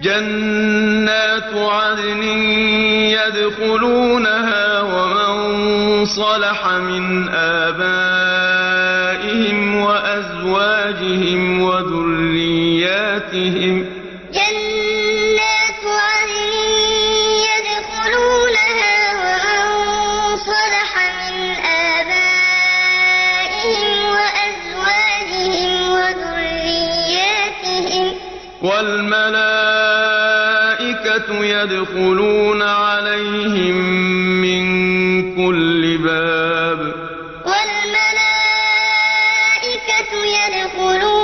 جَنَّاتُ عَدْنٍ يَدْخُلُونَهَا وَمَن صَلَحَ مِنْ آبَائِهِمْ وَأَزْوَاجِهِمْ وَذُرِّيَّاتِهِمْ ۖ والملائكة يدخلون عليهم من كل باب. والملائكة يدخلون